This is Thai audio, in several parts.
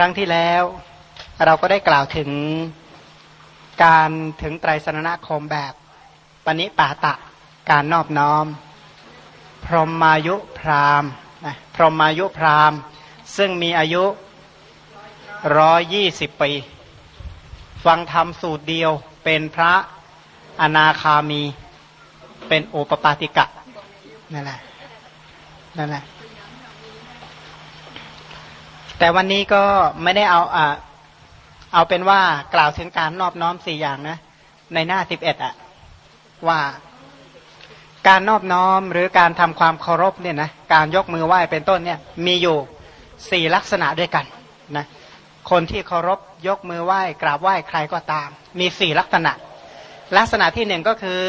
รั้งที่แล้ว เราก็ได้กล่าวถึงการถึงไตรสรณคมแบบปณิปาตะการนอบน้อม พรหมายุพรามนะพรหมายุพรามซึ่งมีอายุร้อยยี่สิบปี ฟังธรรมสูตรเดียวเป็นพระอนาคามี เป็นโอปปาติกะนั่นแหละนั่นแหละ แต่วันนี้ก็ไม่ได้เอาอ่าเอาเป็นว่ากล่าวถึงการนอบน้อมสี่อย่างนะ ในหน้าสิบเอ็ดอะว่าการนอบน้อมหรือการทำความเคารพเนี่ยนะการยกมือไหว้เป็นต้นเนี่ยมีอยู่สี่ลักษณะด้วยกันนะคนที่เคารพยกมือไหว้กราบไหว้ใครก็ตาม มีสี่ลักษณะ ลักษณะที่หนึ่งก็คือ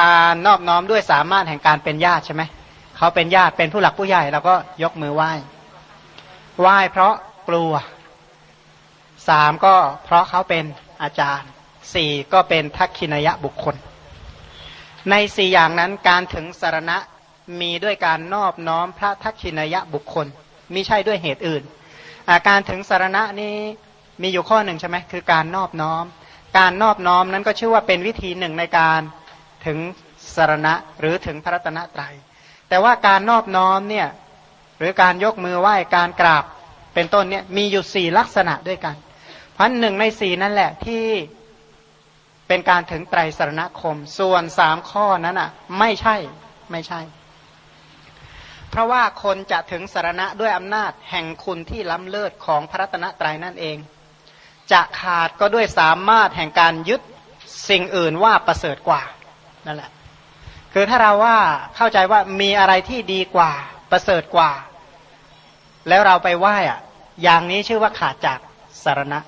การนอบน้อมด้วยสามารถแห่งการเป็นญาติใช่ไหมเขาเป็นญาติเป็นผู้หลักผู้ใหญ่เราก็ยกมือไหว้ ไหว้เพราะกลัวสามก็เพราะเขาเป็นอาจารย์สี่ก็เป็นทักขินยะบุคคล ในสี่อย่างนั้นการถึงสารณะมีด้วยการนอบน้อมพระทักขินยะบุคคลมิใช่ด้วยเหตุอื่น อาการถึงสารณะนี้มีอยู่ข้อหนึ่งใช่ไหมคือการนอบน้อม การนอบน้อมนั้นก็ชื่อว่าเป็นวิธีหนึ่งในการถึงสารณะหรือถึงพระรัตนตรยัย แต่ว่าการนอบน้อมเนี่ย หรือการยกมือไหว้การกราบเป็นต้นเนี่ยมีอยู่สี่ลักษณะด้วยกันเพราะหนึ่งในสี่นั่นแหละที่เป็นการถึงไตรสรณคม ส่วนสามข้อนั้นอะ ไม่ใช่ไม่ใช่ เพราะว่าคนจะถึงสารณะด้วยอำนาจแห่งคุณที่ล้ำเลิศของพระรัตนตรัยนั่นเอง จะขาดก็ด้วยสามารถแห่งการยึดสิ่งอื่นว่าประเสริฐกว่านั่นแหละ คือถ้าเราว่าเข้าใจว่ามีอะไรที่ดีกว่า ประเสริฐกว่า แล้วเราไปไหว้อะอย่างนี้ชื่อว่าขาดจากสารณะ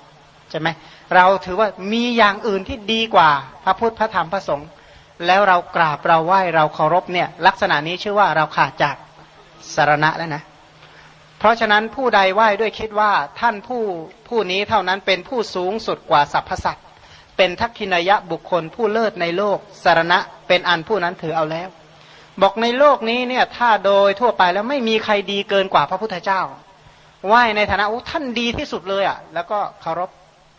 ใช่ไหมเราถือว่ามีอย่างอื่นที่ดีกว่า พระพุทธพระธรรมพระสงฆ์แล้วเรากราบเราไหว้เราเคารพเนี่ย ลักษณะนี้ชื่อว่าเราขาดจากสารณะแล้วนะ เพราะฉะนั้นผู้ใดไหว้ด้วยคิดว่าท่านผู้ผู้นี้เท่านั้นเป็นผู้สูงสุดกว่าสรรพสัตว์เป็นทักขินายะบุคคลผู้เลิศในโลกสารณะเป็นอันผู้นั้นถือเอาแล้ว บอกในโลกนี้เนี่ยถ้าโดยทั่วไปแล้วไม่มีใครดีเกินกว่าพระพุทธเจ้าไหว้ในฐานะโอ้ท่านดีที่สุดเลยอะ่ะ แล้วก็เคารพ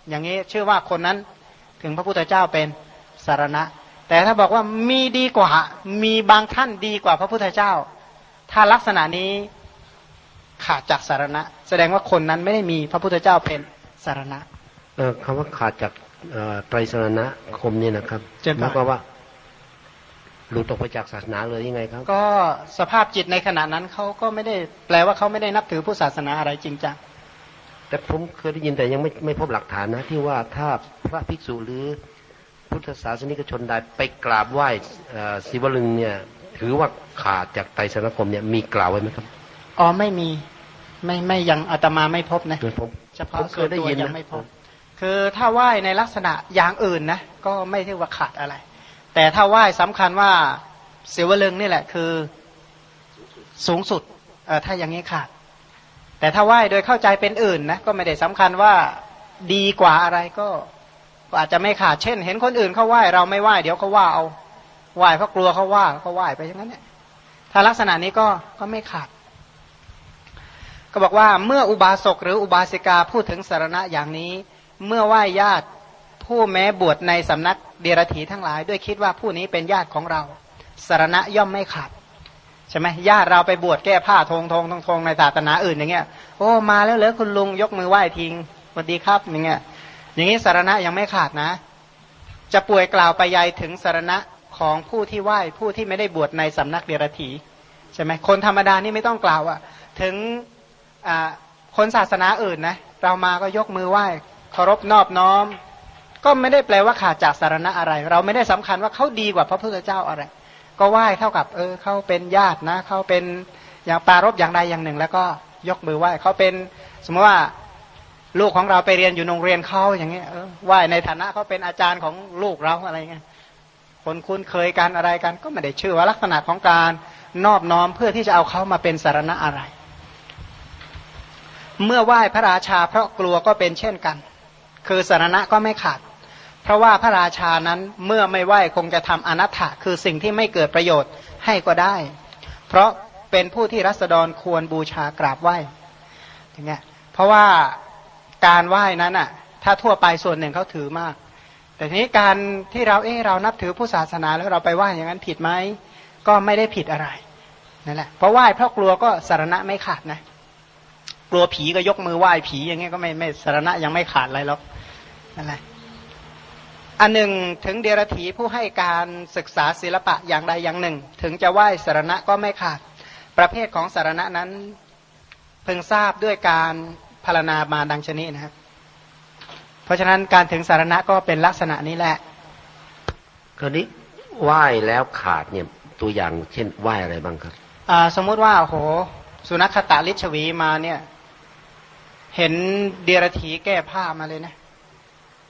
อย่างนี้ชื่อว่าคนนั้นถึงพระพุทธเจ้าเป็นสารณะ แต่ถ้าบอกว่ามีดีกว่า มีบางท่านดีกว่าพระพุทธเจ้า ถ้าลักษณะนี้ขาดจากสารณะ แสดงว่าคนนั้นไม่ได้มีพระพุทธเจ้าเป็นสารณะคำว่าขาดจากไตรสารณะคมนี่นะครับหมายความว่า หลุดออกไปจากศาสนาเลยยังไงครับ ก็สภาพจิตในขณะนั้นเขาก็ไม่ได้แปลว่าเขาไม่ได้นับถือผู้ศาสนาอะไรจริงจังแต่ผมเคยได้ยินแต่ยังไม่ไม่พบหลักฐานนะ ที่ว่าถ้าพระภิกษุหรือพุทธศาสนิกชนใดไปกราบไหว้ศิวลึงเนี่ย ถือว่าขาดจากไตรสนคมเนี่ยมีกล่าวไว้ไหมครับอ๋อไม่มีไม่ไม่ยังอาตมาไม่พบนะผมเฉพาะส่วนตัวยังไม่พบ คือถ้าไหว้ในลักษณะอย่างอื่นนะก็ไม่ถือว่าขาดอะไร แต่ถ้าไหว้สำคัญว่าศิวลึงนี่แหละคือสูงสุดเออถ้าอย่างนี้ขาดแต่ถ้าไหว้โดยเข้าใจเป็นอื่นนะก็ไม่ได้สำคัญว่าดีกว่าอะไรก็อาจจะไม่ขาดเช่น เห็นคนอื่นเขาไหว้เราไม่ไหว้เดี๋ยวเขาว่าเอาไหว้เพราะกลัวเขาว่าเขาไหว้ไปอย่างนั้นเนี่ยถ้าลักษณะนี้ก็ก็ไม่ขาด ก็บอกว่าเมื่ออุบาสกหรืออุบาสิกาพูดถึงสารณะอย่างนี้ เมื่อไหว้ญาติผู้แม้บวชในสำนัก เดรธีทั้งหลาย ด้วยคิดว่าผู้นี้เป็นญาติของเราสารณะย่อมไม่ขาดใช่ไหมญาติเราไปบวชแก้ผ้าทงทงทงทงในศาสนาอื่นอย่างเงี้ยโอ้มาแล้วเหรอคุณลุงยกมือไหว้ทิ้งสวัสดีครับอย่างเงี้ยอย่างนี้สารณะยังไม่ขาดนะ จะป่วยกล่าวไปยายถึงสารณะของผู้ที่ไหว้ผู้ที่ไม่ได้บวชในสำนักเดรธีใช่ไหมคนธรรมดานี่ไม่ต้องกล่าวอะถึงคนศาสนาอื่นนะเรามาก็ยกมือไหว้เคารพนอบน้อม ก็ไม่ได้แปลว่าขาดจากสารณะอะไร เราไม่ได้สำคัญว่าเขาดีกว่าพระพุทธเจ้าอะไร ก็ไหว้เท่ากับ เออเขาเป็นญาตินะเขาเป็นอย่างปารบอย่างใดอย่างหนึ่ง แล้วก็ยกมือไหว้เขาเป็น สมมติว่าลูกของเราไปเรียนอยู่โรงเรียนเขาอย่างเงี้ยเออไหว้ในฐานะเขาเป็นอาจารย์ของลูกเราอะไรเงี้ยคนคุ้นเคยกันอะไรกัน ก็ไม่ได้ชื่อว่าลักษณะของการนอบน้อมเพื่อที่จะเอาเขามาเป็นสารณะอะไร เมื่อไหว้พระราชาเพราะกลัวก็เป็นเช่นกัน คือสารณะก็ไม่ขาด เพราะว่าพระราชานั้นเมื่อไม่ไหวคงจะทำอนัตถะคือสิ่งที่ไม่เกิดประโยชน์ให้ก็ได้ เพราะเป็นผู้ที่รัษฎรควรบูชากราบไหว้อย่างเงี้ยเพราะว่าการไหว้นั้นอะถ้าทั่วไปส่วนหนึ่งเขาถือมาก แต่ทีนี้การที่เราเออเรานับถือผู้ศาสนาแล้วเราไปไหว้อย่างนั้นผิดไหมก็ไม่ได้ผิดอะไรนั่นแหละเพราะไหว้เพราะกลัวก็สารณะไม่ขาดนะกลัวผีก็ยกมือไหว้ผีอย่างเงี้ยก็ไม่ไม่สารณะยังไม่ขาดอะไรหรอกนั่นแหละ อันหนึ่งถึงเดรถีผู้ให้การศึกษาศิลปะอย่างใดอย่างหนึ่ง ถึงจะไหว้สารณะก็ไม่ขาด ประเภทของสารณะนั้นเพิ่งทราบด้วยการพารณามาดังชนิดนะครับ เพราะฉะนั้นการถึงสารณะก็เป็นลักษณะนี้แหละคราวนี้ไหว้แล้วขาดเนี่ยตัวอย่างเช่นไหว้อะไรบ้างครับสมมุติว่าโหสุนัขตาลิชวีมาเนี่ย เห็นเดียรถีแก้ผ้ามาเลยนะ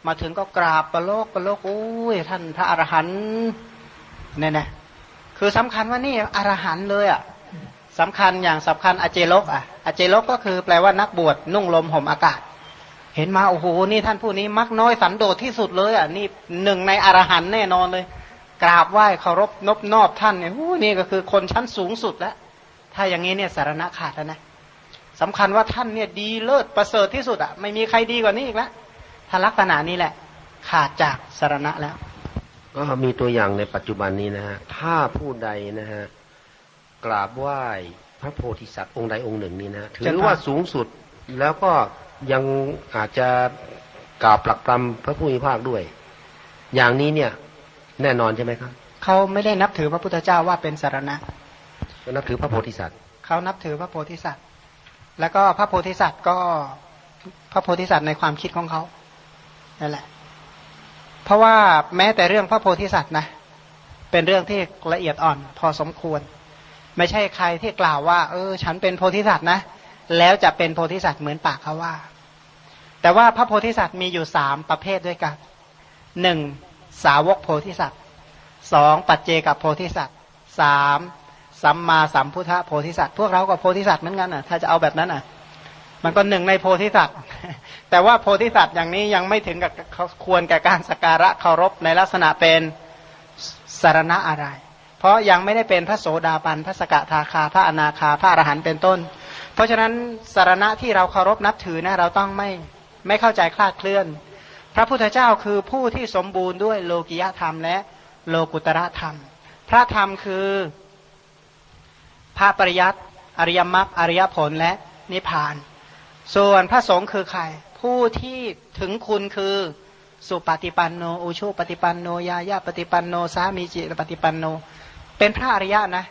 มาถึงก็กราบประโลกประโลกโอ้ยท่านพระอรหันต์เนี่ยนะคือสำคัญว่านี่อรหันต์เลยอะสำคัญอย่างสำคัญอเจลกอะอเจลกก็คือแปลว่านักบวชนุ่งลมห่มอากาศ เห็นมาโอ้โหนี่ท่านผู้นี้มักน้อยสันโดษที่สุดเลยอะนี่หนึ่งในอรหันต์แน่นอนเลย กราบไหว้เคารพนบนอบท่านเนี่ยโอ้นี่ก็คือคนชั้นสูงสุดแล้วถ้าอย่างนี้เนี่ยสารณะขาดแล้วนะสำคัญว่าท่านเนี่ยดีเลิศประเสริฐที่สุดอะไม่มีใครดีกว่านี้อีกแล้ว ถ้าลักษณะนี้แหละ ขาดจากสารณะแล้ว ก็มีตัวอย่างในปัจจุบันนี้นะฮะถ้าผู้ใดนะฮะกราบไหว้พระโพธิสัตว์องค์ใดองค์หนึ่งนี่นะถือว่าสูงสุดแล้วก็ยังอาจจะกล่าวปลักปลำพระผู้มีภาคด้วย อย่างนี้เนี่ย แน่นอนใช่ไหมครับเขาไม่ได้นับถือพระพุทธเจ้าว่าเป็นสารณะเขานับถือพระโพธิสัตว์เขานับถือพระโพธิสัตว์ แล้วก็พระโพธิสัตว์ก็พระโพธิสัตว์ในความคิดของเขา นั่นแหละ เพราะว่าแม้แต่เรื่องพระโพธิสัตว์นะ เป็นเรื่องที่ละเอียดอ่อน พอสมควร ไม่ใช่ใครที่กล่าวว่า เออ ฉันเป็นโพธิสัตว์นะ แล้วจะเป็นโพธิสัตว์เหมือนปากเขาว่า แต่ว่าพระโพธิสัตว์มีอยู่สามประเภทด้วยกันหนึ่งสาวกโพธิสัตว์สองปัจเจกับโพธิสัตว์สามสัมมาสัมพุทธโพธิสัตว์พวกเราก็โพธิสัตว์เหมือนกันอะ ถ้าจะเอาแบบนั้นอะ มันก็หนึ่งในโพธิสัตว์ แต่ว่าโพธิสัตว์อย่างนี้ยังไม่ถึงกับควรแก่การสักการะเคารพในลักษณะเป็นสารณะอะไร เพราะยังไม่ได้เป็นพระโสดาบันพระสกทาคาพระอนาคาพระอรหันต์เป็นต้น เพราะฉะนั้นสารณะที่เราเคารพนับถือนะเราต้องไม่ไม่เข้าใจคลาดเคลื่อน พระพุทธเจ้าคือผู้ที่สมบูรณ์ด้วยโลกิยธรรมและโลกุตระธรรม พระธรรมคือพระปริยัติอริยมรรคอริยผลและนิพพาน ส่วนพระสงฆ์คือใคร ผู้ที่ถึงคุณคือสุปฏิปันโนอุชุปฏิปันโนยายาปฏิปันโนสามีจิปฏิปันโน เป็นพระอริยะนะ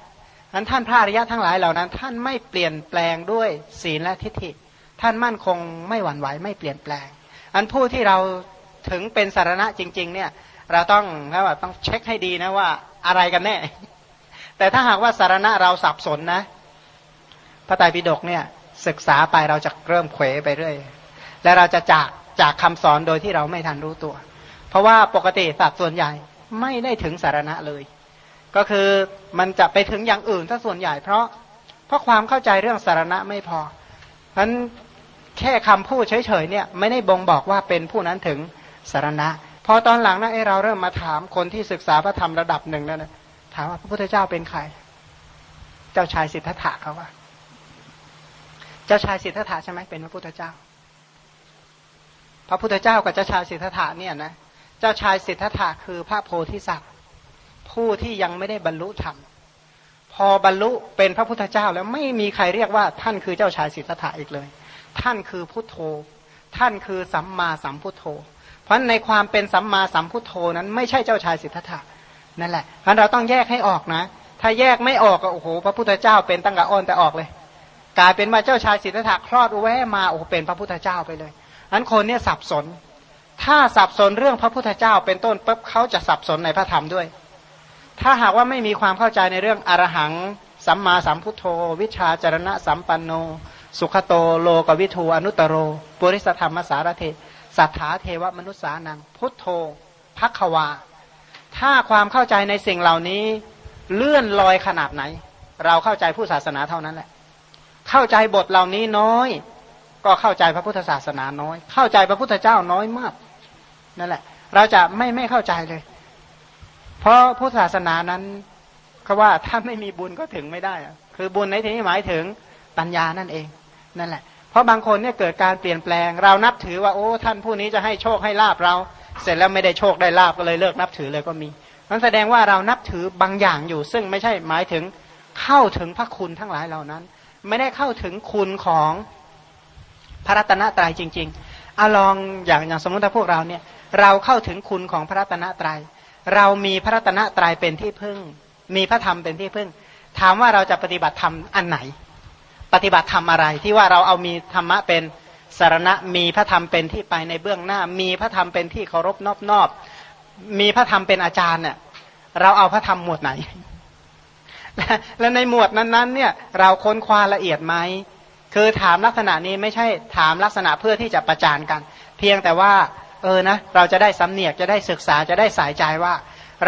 นั้นท่านพระอริยะทั้งหลายเหล่านั้น ท่านไม่เปลี่ยนแปลงด้วยศีลและทิฏฐิ ท่านมั่นคงไม่หวั่นไหวไม่เปลี่ยนแปลง อันผู้ที่เราถึงเป็นสารณะจริง ๆ เนี่ย เราต้องนะว่าต้องเช็คให้ดีนะว่าอะไรกันแน่ แต่ถ้าหากว่าสารณะเราสับสนนะ พระไตรปิฎกเนี่ย ศึกษาไปเราจะเริ่มเขวไปเรื่อย และเราจะจากจากคำสอนโดยที่เราไม่ทันรู้ตัว เพราะว่าปกติสัตว์ส่วนใหญ่ไม่ได้ถึงสารณะเลย ก็คือมันจะไปถึงอย่างอื่นถ้าส่วนใหญ่ เพราะเพราะความเข้าใจเรื่องสารณะไม่พอเพราะนั้นแค่คำพูดเฉยๆเนี่ยไม่ได้บ่งบอกว่าเป็นผู้นั้นถึงสารณะ พอตอนหลังนะไอเราเริ่มมาถามคนที่ศึกษาพระธรรมระดับหนึ่งแล้วนะถามว่าพระพุทธเจ้าเป็นใคร เจ้าชายสิทธัตถะเขาว่า เจ้าชายสิทธัตถะใช่ไหมเป็นพระพุทธเจ้า พระพุทธเจ้ากับเจ้าชายสิทธัตถะเนี่ยนะเจ้าชายสิทธัตถะคือพระโพธิสัตว์ผู้ที่ยังไม่ได้บรรลุธรรมพอบรรลุเป็นพระพุทธเจ้าแล้วไม่มีใครเรียกว่าท่านคือเจ้าชายสิทธัตถะอีกเลย ท่านคือพุทโธ ท่านคือสัมมาสัมพุทโธ เพราะในความเป็นสัมมาสัมพุทโธนั้นไม่ใช่เจ้าชายสิทธัตถะนั่นแหละเพราะเราต้องแยกให้ออกนะ ถ้าแยกไม่ออกก็โอ้โหพระพุทธเจ้าเป็นตั้งแต่อ้อนแต่ออกเลย กลายเป็นว่าเจ้าชายสิทธัตถะคลอดแวมาโอ้เป็นพระพุทธเจ้าไปเลยอันคนเนี่ยสับสน ถ้าสับสนเรื่องพระพุทธเจ้า เป็นต้นปุ๊บเขาจะสับสนในพระธรรมด้วย ถ้าหากว่าไม่มีความเข้าใจในเรื่องอรหังสัมมาสัมพุทโธ วิชาจรณะสัมปันโน สุขโตโลกวิทูอนุตโรปุริสธรรมสารเทสัทธาเทวมนุษสานัง พุทโธพักวา ถ้าความเข้าใจในสิ่งเหล่านี้เลื่อนลอยขนาดไหน เราเข้าใจผู้ศาสนาเท่านั้นแหละ เข้าใจบทเหล่านี้น้อย ก็เข้าใจพระพุทธศาสนาน้อย เข้าใจพระพุทธเจ้าน้อยมากนั่นแหละ เราจะไม่ไม่เข้าใจเลย เพราะพุทธศาสนานั้นเขาว่าถ้าไม่มีบุญก็ถึงไม่ได้ คือบุญในที่นี้หมายถึงปัญญานั่นเองนั่นแหละ เพราะบางคนเนี่ยเกิดการเปลี่ยนแปลง เรานับถือว่าโอ้ ท่านผู้นี้จะให้โชคให้ลาบเรา เสร็จแล้วไม่ได้โชคได้ลาบก็เลยเลิกนับถือเลยก็มีมันแสดงว่าเรานับถือบางอย่างอยู่ ซึ่งไม่ใช่หมายถึงเข้าถึงพระคุณทั้งหลายเหล่านั้น ไม่ได้เข้าถึงคุณของพระรัตนตรัยจริงๆเอาลองอย่างอย่างสมมติถ้าพวกเราเนี่ย เราเข้าถึงคุณของพระรัตนตรยัย เรามีพระรัตนตรัยเป็นที่พึ่ง มีพระธรรมเป็นที่พึ่ง ถามว่าเราจะปฏิบัติธรรมอันไหน ปฏิบัติธรรมอะไรที่ว่าเราเอามีธรรมะเป็นสารณะมีพระธรรมเป็นที่ไปในเบื้องหน้า มีพระธรรมเป็นที่เคารพนอบนอบมีพระธรรมเป็นอาจารย์เนี่ยเราเอาพระธรรมหมวดไหน และในหมวดนั้นๆ เนี่ย เราค้นคว้าละเอียดไหมคือถามลักษณะนี้ไม่ใช่ถามลักษณะเพื่อที่จะประจานกัน เพียงแต่ว่า เออนะ เราจะได้สำเนียกจะได้ศึกษาจะได้สายใจว่า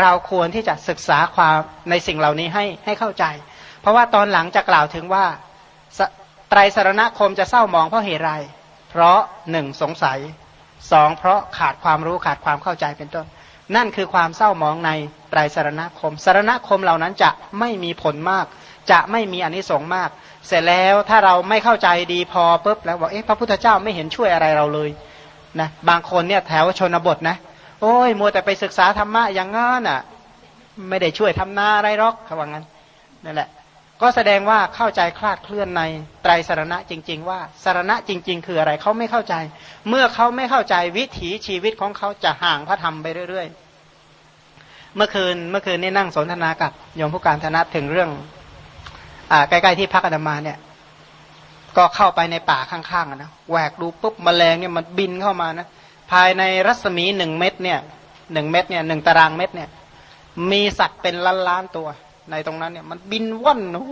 เราควรที่จะศึกษาความในสิ่งเหล่านี้ให้ให้เข้าใจ เพราะว่าตอนหลังจะกล่าวถึงว่าไตรสารณคมจะเศร้ามองเพราะเหตุไร เพราะหนึ่งสงสัยสองเพราะขาดความรู้ขาดความเข้าใจเป็นต้น นั่นคือความเศร้ามองในไตรสารณคม สารณคมเหล่านั้นจะไม่มีผลมาก จะไม่มีอนิสงส์มาก เสร็จแล้วถ้าเราไม่เข้าใจดีพอปุ๊บแล้วบอกเอ๊ะพระพุทธเจ้าไม่เห็นช่วยอะไรเราเลยนะบางคนเนี่ยแถวชนบทนะ โอ้ยมัวแต่ไปศึกษาธรรมะอย่างงั้นอะ ไม่ได้ช่วยทำนาอะไรหรอกเขาว่างั้นนั่นแหละ ก็แสดงว่าเข้าใจคลาดเคลื่อนในไตรสารณะจริง ๆ ว่าสารณะจริง ๆ คืออะไรเขาไม่เข้าใจ เมื่อเขาไม่เข้าใจวิถีชีวิตของเขาจะห่างพระธรรมไปเรื่อย ๆ เมื่อคืนเมื่อคืนนี่นั่งสนทนากับโยมผู้การธนัตถึงเรื่องใกล้ๆที่พักอนามาเนี่ย ก็เข้าไปในป่าข้างๆนะแหวกดูปุ๊บมแมลงเนี่ยมันบินเข้ามานะภายในรัศมีหนึ่งเม็ดเนี่ยหนึ่งเม็ดเนี่ยหนึ่งตารางเม็ดเนี่ย มีสัตว์เป็นล้านล้านตัว ในตรงนั้นเนี่ยมันบินว่อนโอ้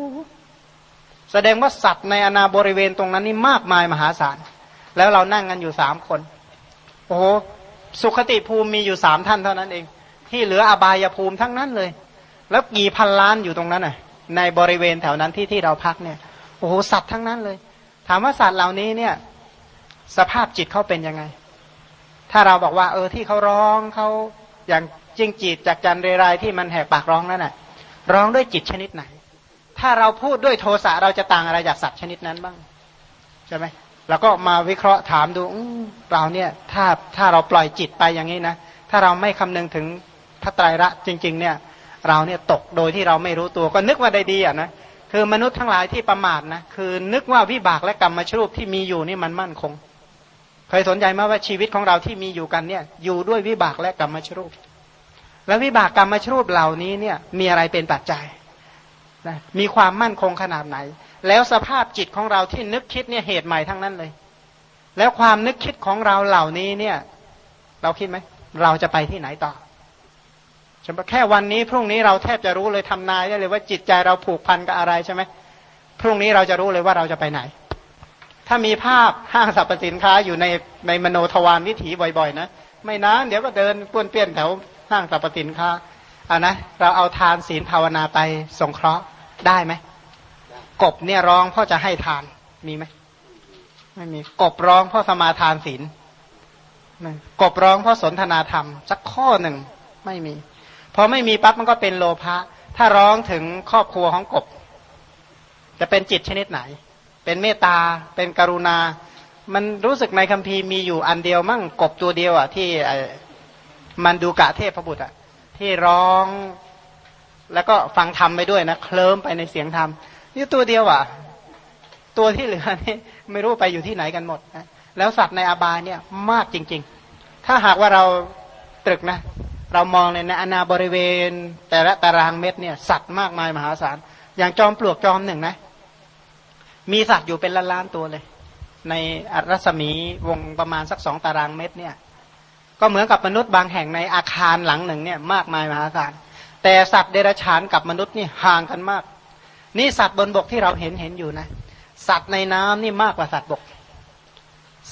แสดงว่าสัตว์ในอนาบริเวณตรงนั้นนี่มากมายมหาศาล แล้วเรานั่งกันอยู่สามคน โอ้โหสุขติภูมิมีอยู่สามท่านเท่านั้นเอง ที่เหลืออบายภูมิทั้งนั้นเลย แล้วกี่พันล้านอยู่ตรงนั้นน่ะ ในบริเวณแถวนั้นที่ที่เราพักเนี่ย โอ้โหสัตว์ทั้งนั้นเลย ถามว่าสัตว์เหล่านี้เนี่ย สภาพจิตเขาเป็นยังไง ถ้าเราบอกว่า เออที่เขาร้องเขาอย่างจิ้งจีดจากจันเรไรที่มันแหกปากร้องนั่นน่ะ ร้องด้วยจิตชนิดไหน ถ้าเราพูดด้วยโทสะเราจะต่างอะไรจากสัตว์ชนิดนั้นบ้างใช่ไหมเราก็มาวิเคราะห์ถามดูเราเนี่ยถ้าถ้าเราปล่อยจิตไปอย่างนี้นะถ้าเราไม่คำนึงถึงพระไตรละจริง ๆ เนี่ย เราเนี่ยตกโดยที่เราไม่รู้ตัวก็นึกว่าได้ดีอะนะคือมนุษย์ทั้งหลายที่ประมาทนะคือนึกว่าวิบากและกรรมมาชรูปที่มีอยู่นี่มันมั่นคงเคยสนใจไหมว่าชีวิตของเราที่มีอยู่กันเนี่ย อยู่ด้วยวิบากและกรรมชรูป แล้ววิบากกรรมมาชรูปเหล่านี้เนี่ยมีอะไรเป็นปัจจัยนะมีความมั่นคงขนาดไหน แล้วสภาพจิตของเราที่นึกคิดเนี่ยเหตุใหม่ทั้งนั้นเลย แล้วความนึกคิดของเราเหล่านี้เนี่ย เราคิดไหมเราจะไปที่ไหนต่อช่ไหมแค่วันนี้ พรุ่งนี้เราแทบจะรู้เลยทำนายได้เลยว่าจิตใจเราผูกพันกับอะไรใช่ไหมพรุ่งนี้เราจะรู้เลยว่าเราจะไปไหน ถ้ามีภาพห้างสรรพสินค้าอยู่ในในมโนทวารวิถีบ่อย ๆ นะไม่นานเดี๋ยวก็เดินป้วนเปี้ยนแถว ห้างสรรพสินค้าอ่านะเราเอาทานศีลภาวนาไปสงเคราะห์ได้ไหมกบเนี่ยร้องเพราะจะให้ทานมีไหมไม่มีกบร้องเพราะสมาทานศีลกบร้องเพราะสนทนาธรรมสักข้อหนึ่งไม่มีพอไม่มีปั๊บมันก็เป็นโลภะถ้าร้องถึงครอบครัวของกบ จะเป็นจิตชนิดไหน เป็นเมตตาเป็นกรุณา มันรู้สึกในคัมภีร์มีอยู่อันเดียวมั่งกบตัวเดียวอะที่ มันดูกะเทพพระบุตรอะที่ร้อง แล้วก็ฟังธรรมไปด้วยนะเคลิ้มไปในเสียงธรรมนี่ตัวเดียวอะตัวที่เหลือนี่ไม่รู้ไปอยู่ที่ไหนกันหมดนะแล้วสัตว์ในอบายเนี่ยมากจริง ๆ ถ้าหากว่าเราตรึกนะ เรามองในอนาบริเวณ แต่ละตารางเม็ดเนี่ย สัตว์มากมายมหาศาล อย่างจอมปลวกจอมหนึ่งนะ มีสัตว์อยู่เป็นล้านล้านตัวเลย ในรัศมีวงประมาณสักสองตารางเมตรเนี่ย ก็เหมือนกับมนุษย์บางแห่งในอาคารหลังหนึ่งเนี่ยมากมายมหาศาลแต่สัตว์เดรัจฉานกับมนุษย์นี่ห่างกันมาก นี่สัตว์บนบกที่เราเห็นเห็นอยู่นะ สัตว์ในน้ำนี่มากกว่าสัตว์บก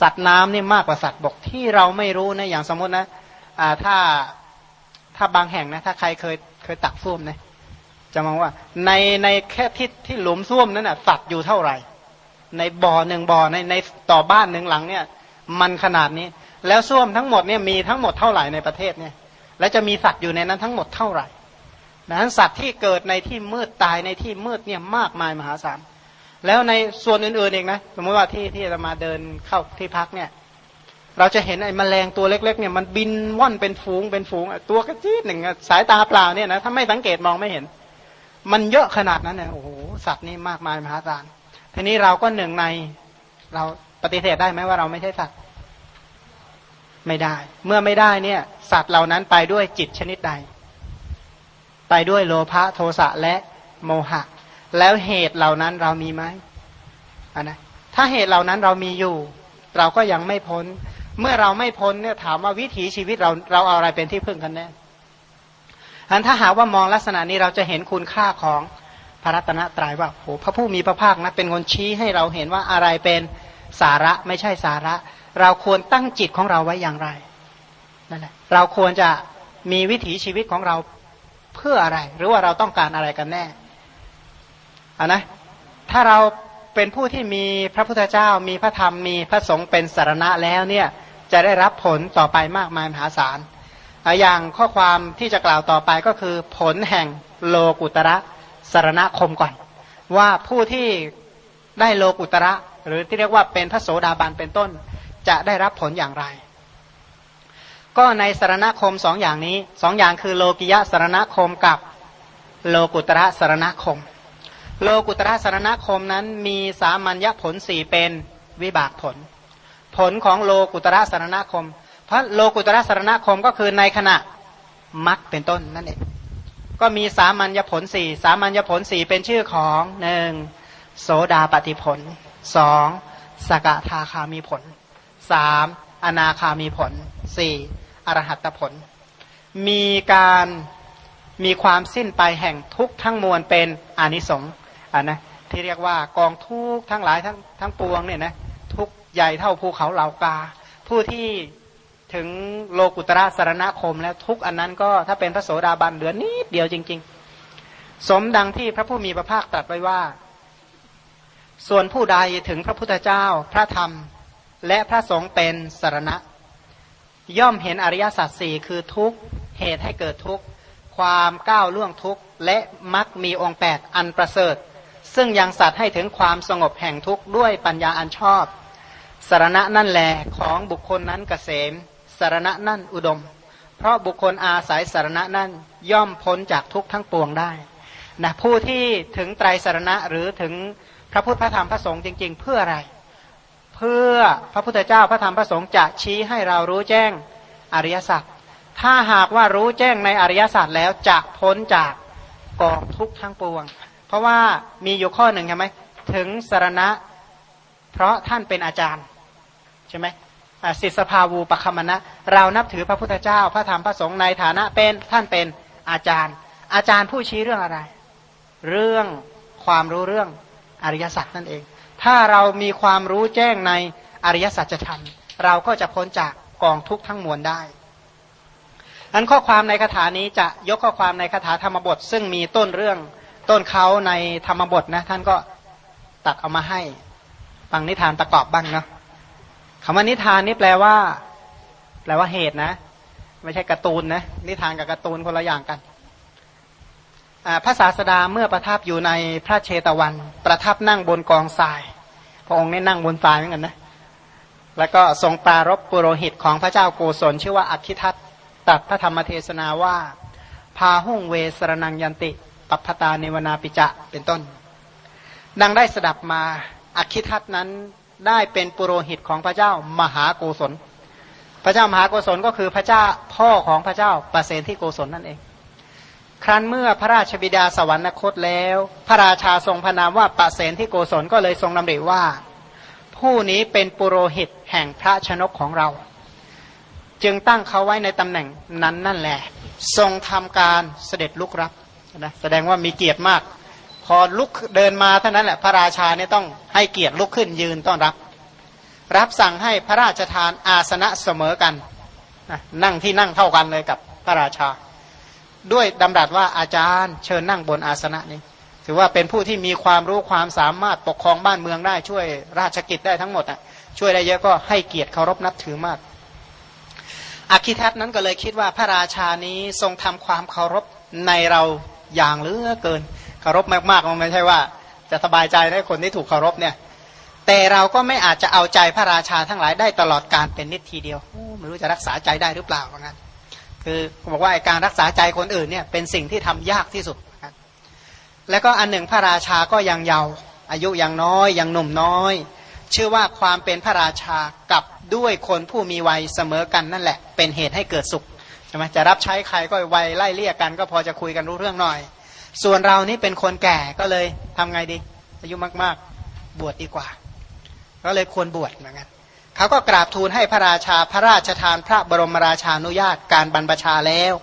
สัตว์น้ำนี่มากกว่าสัตว์บกที่เราไม่รู้นะอย่างสมมตินะถ้าถ้าบางแห่งนะ ถ้าใครเคยเคยตักส้วมนะจะมองว่าในในแค่ที่ที่หลุมส้วมนั้นน่ะสัตว์อยู่เท่าไหร่ ในบ่อหนึ่งบ่อในในต่อบ้านหนึ่งหลังเนี่ย มันขนาดนี้ แล้วส้วมทั้งหมดเนี่ยมีทั้งหมดเท่าไหร่ในประเทศเนี่ย แล้วจะมีสัตว์อยู่ในนั้นทั้งหมดเท่าไหร่ดังนั้นสัตว์ที่เกิดในที่มืดตายในที่มืดเนี่ยมากมายมหาศาลแล้วในส่วนอื่นๆเองนะสมมติว่าที่ที่จะมาเดินเข้าที่พักเนี่ย เราจะเห็นไอ้แมลงตัวเล็กๆเนี่ยมันบินว่อนเป็นฝูงเป็นฝูงตัวกระจีดหนึ่งสายตาเปล่าเนี่ยนะถ้าไม่สังเกตมองไม่เห็น มันเยอะขนาดนั้นเนี่ยโอ้โหสัตว์นี่มากมายมหาศาลทีนี้เราก็หนึ่งในเราปฏิเสธได้ไหมว่าเราไม่ใช่สัตว์ ไม่ได้ เมื่อไม่ได้เนี่ย สัตว์เหล่านั้นไปด้วยจิตชนิดใด ไปด้วยโลภะโทสะและโมหะ แล้วเหตุเหล่านั้นเรามีไหมอันนะถ้าเหตุเหล่านั้นเรามีอยู่ เราก็ยังไม่พ้น เมื่อเราไม่พ้นเนี่ยถามว่าวิถีชีวิตเราเราเอาอะไรเป็นที่พึ่งกันแน่อันถ้าหาว่ามองลักษณะนี้เราจะเห็นคุณค่าของพระรัตนตรัยว่าโอ้พระผู้มีพระภาคนะเป็นคนชี้ให้เราเห็นว่าอะไรเป็นสาระไม่ใช่สาระ เราควรตั้งจิตของเราไว้อย่างไรนั่นแหละเราควรจะมีวิถีชีวิตของเราเพื่ออะไร หรือว่าเราต้องการอะไรกันแน่อ่านะถ้าเราเป็นผู้ที่มีพระพุทธเจ้า มีพระธรรมมีพระสงฆ์เป็นสารณะแล้วเนี่ยจะได้รับผลต่อไปมากมายมหาศาลอย่างข้อความที่จะกล่าวต่อไปก็คือผลแห่งโลกุตระสารณคมก่อน ว่าผู้ที่ได้โลกุตระ หรือที่เรียกว่าเป็นพระโสดาบันเป็นต้น จะได้รับผลอย่างไร ก็ในสารณคมสองอย่างนี้สองอย่างคือโลกิยะสารณคมกับโลกุตระสารณคม โลกุตระสารณคมนั้นมีสามัญญผลสี่เป็นวิบากผล ผลของโลกุตระสารณคม เพราะโลกุตระสารณคมก็คือในขณะมักเป็นต้นนั่นเองก็มีสามัญญผลสี่สามัญญผลสี่เป็นชื่อของหนึ่งโสดาปฏิผลสองสกทาคามีผล สามอนาคามีผลสี่อรหัตผล มีการมีความสิ้นไปแห่งทุกทั้งมวลเป็นอนิสงส์อ่านะที่เรียกว่ากองทุกทั้งหลายทั้งทั้งปวงเนี่ยนะทุกใหญ่เท่าภูเขาเหล่ากา ผู้ที่ถึงโลกุตระสารณคมแล้วทุกอันนั้นก็ถ้าเป็นพระโสดาบันเหลือนิดเดียวจริง ๆ สมดังที่พระผู้มีพระภาคตรัสไว้ว่า ส่วนผู้ใดถึงพระพุทธเจ้าพระธรรม และพระสงฆ์เป็นสารณะ ย่อมเห็นอริยสัจสี่คือทุกเหตุให้เกิดทุกความก้าวล่วงทุกและมักมีองค์แปดอันประเสริฐ ซึ่งยังสัตว์ให้ถึงความสงบแห่งทุกข์ด้วยปัญญาอันชอบสารณะนั่นแหละของบุคคลนั้นเกษมสารณะนั่นอุดม เพราะบุคคลอาศัยสารณะนั่นย่อมพ้นจากทุกทั้งปวงได้นะผู้ที่ถึงไตรสารณะหรือถึงพระพุทธพระธรรมพระสงฆ์จริง ๆ เพื่ออะไร เพื่อพระพุทธเจ้าพระธรรมพระสงฆ์จะชี้ให้เรารู้แจ้งอริยสัจถ้าหากว่ารู้แจ้งในอริยสัจแล้วจะพ้นจากกองทุกข์ทั้งปวง เพราะว่ามีอยู่ข้อหนึ่งใช่ไหมถึงสารณะ เพราะท่านเป็นอาจารย์ใช่ไหมสิสภาวูปคมณะเรานับถือพระพุทธเจ้า พระธรรมพระสงฆ์ในฐานะเป็นท่านเป็นอาจารย์ อาจารย์ผู้ชี้เรื่องอะไร เรื่องความรู้เรื่องอริยสัจนั่นเอง ถ้าเรามีความรู้แจ้งในอริยสัจธรรม เราก็จะพ้นจากกองทุกข์ทั้งมวลได้อันข้อความในคาถานี้จะยกข้อความในคาถาธรรมบท ซึ่งมีต้นเรื่องต้นเขาในธรรมบทนะ ท่านก็ตัดเอามาให้ฟังนิทานประกอบบ้างเนาะคำว่านิทานนี่แปลว่า แปลว่าเหตุนะ ไม่ใช่การ์ตูนนะนิทานกับการ์ตูนคนละอย่างกันพระศาสดาเมื่อประทับอยู่ในพระเชตวัน ประทับนั่งบนกองทราย พระองค์นี่นั่งบนทรายเหมือนกันนะ แล้วก็ทรงปารบปุโรหิตของพระเจ้าโกศลชื่อว่าอคิทัตตัดพระธรรมเทศนาว่า พาหุ่งเวสรนังยันติ ปัพตาเนวนาปิจะเป็นต้น ดังได้สดับมาอคิทัตนั้นได้เป็นปุโรหิตของพระเจ้ามหาโกศล พระเจ้ามหาโกศลก็คือพระเจ้าพ่อของพระเจ้าปเสนที่โกศลนั่นเอง ครั้นเมื่อพระราชบิดาสวรรคตแล้ว พระราชาทรงพระนามว่าปะเสนที่โกศลก็เลยทรงนำเริว่า ผู้นี้เป็นปุโรหิตแห่งพระชนกของเรา จึงตั้งเขาไว้ในตำแหน่งนั้นนั่นแหละ ทรงทำการเสด็จลุกรับนะแสดงว่ามีเกียรติมาก พอลุกเดินมาเท่านั้นแหละพระราชาเนี่ยต้องให้เกียรติลุกขึ้นยืนต้อนรับ รับสั่งให้พระราชทานอาสนะเสมอกันนั่งที่นั่งเท่ากันเลยกับพระราชา ด้วยดำรัสว่าอาจารย์ เชิญนั่งบนอาสนะนี้ ถือว่าเป็นผู้ที่มีความรู้ความสามารถปกครองบ้านเมืองได้ช่วยราชกิจได้ทั้งหมดอะช่วยได้เยอะก็ให้เกียรติเคารพนับถือมากอคิทัตนั้นก็เลยคิดว่าพระราชานี้ทรงทำความเคารพในเราอย่างเหลือเกินเคารพมากๆมันไม่ใช่ว่า จะสบายใจได้คนที่ถูกเคารพเนี่ย แต่เราก็ไม่อาจจะเอาใจพระราชาทั้งหลายได้ตลอดการเป็นนิดทีเดียวไม่รู้จะรักษาใจได้หรือเปล่าว่างั้น คือบอกว่าการรักษาใจคนอื่นเนี่ยเป็นสิ่งที่ทำยากที่สุด แล้วก็อันหนึ่งพระราชาก็ยังเยาว์อายุยังน้อยยังหนุ่มน้อย ชื่อว่าความเป็นพระราชากับด้วยคนผู้มีวัยเสมอกันนั่นแหละ เป็นเหตุให้เกิดสุขใช่ไหมจะรับใช้ใครก็วัยไล่เลี่ยกัน ก็พอจะคุยกันรู้เรื่องหน่อย ส่วนเรานี่เป็นคนแก่ก็เลยทำไงดี อายุมาก ๆ บวชดดีกว่า ก็เลยควรบวชเหมือนกัน เขาก็กราบทูลให้พระราชาพระราชทานพระบรมราชานุญาตการบรรพชาแล้ว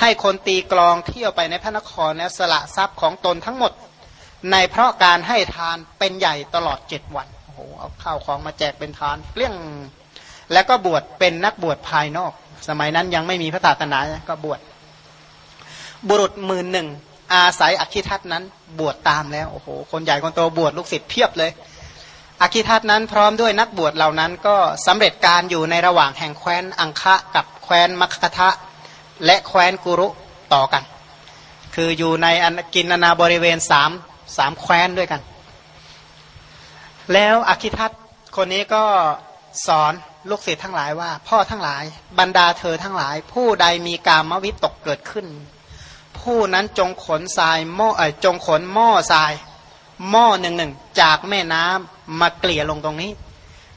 ให้คนตีกลองเที่ยวไปในพระนครแล้วสละทรัพย์ของตนทั้งหมด ในเพราะการให้ทานเป็นใหญ่ตลอดเจ็ดวันโอ้โหเอาข้าวของมาแจกเป็นทานเกลี้ยงแล้วก็บวชเป็นนักบวชภายนอก สมัยนั้นยังไม่มีพระศาสนาก็บวชบุรุษหมื่นหนึ่งอาศัยอคิทัตนั้นบวชตามแล้วโอ้โหคนใหญ่คนโตบวชลูกศิษย์เพียบเลย อคิทัตนั้นพร้อมด้วยนักบวชเหล่านั้นก็สำเร็จการอยู่ในระหว่างแห่งแคว้นอังคะกับแคว้นมัคคทะและแคว้นกุรุต่อกัน คืออยู่ในกินนาบริเวณสามสามแคว้นด้วยกัน แล้วอคิทัตคนนี้ก็สอนลูกศิษย์ทั้งหลายว่า พ่อทั้งหลายบรรดาเธอทั้งหลาย ผู้ใดมีกามวิตกเกิดขึ้น ผู้นั้นจงขนทรายหม้อจงขนหม้อทราย หม้อหนึ่งหนึ่งจากแม่น้ำมาเกลี่ยลงตรงนี้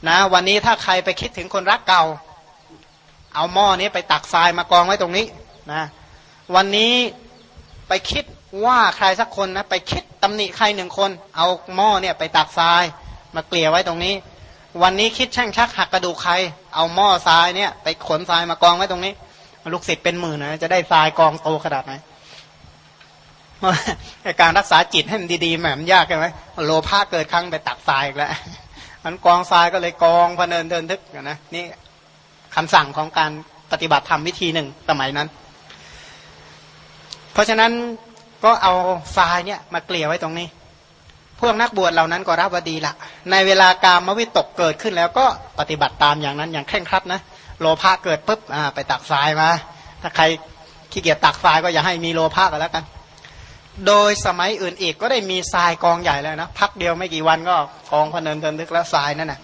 นะ วันนี้ถ้าใครไปคิดถึงคนรักเก่า เอาหม้อนี้ไปตักทรายมากองไว้ตรงนี้นะวันนี้ไปคิดว่าใครสักคนนะไปคิดตำหนิใครหนึ่งคน เอาหม้อเนี่ยไปตักทรายมาเกลี่ยไว้ตรงนี้ วันนี้คิดช่างชักหักกระดูกใคร เอาหม้อทรายเนี่ยไปขนทรายมากองไว้ตรงนี้ ลูกศิษย์เป็นหมื่นนะจะได้ทรายกองโตขนาดไหน การรักษาจิตให้มันดีๆแหมมันยากใช่ไหมโลภะเกิดครั้งไปตักทรายอีกแล้วมันกองทรายก็เลยกองพเนินเดินทึกนะนี่คำสั่งของการปฏิบัติธรรมวิธีหนึ่งสมัยนั้น เพราะฉะนั้นก็เอาทรายเนี่ยมาเกลี่ยไว้ตรงนี้ พวกนักบวชเหล่านั้นก็รับว่าดีละในเวลาการมวิตกเกิดขึ้นแล้วก็ปฏิบัติตามอย่างนั้นอย่างเคร่งครัดนะโลภะเกิดปุ๊บไปตักทรายมา ถ้าใครขี้เกียจตักทรายก็อย่าให้มีโลภะกันแล้วกัน โดยสมัยอื่นอีกก็ได้มีทรายกองใหญ่แล้วนะ พักเดียวไม่กี่วันก็กองพเนินเทินทึกแล้วทรายนั่นนะ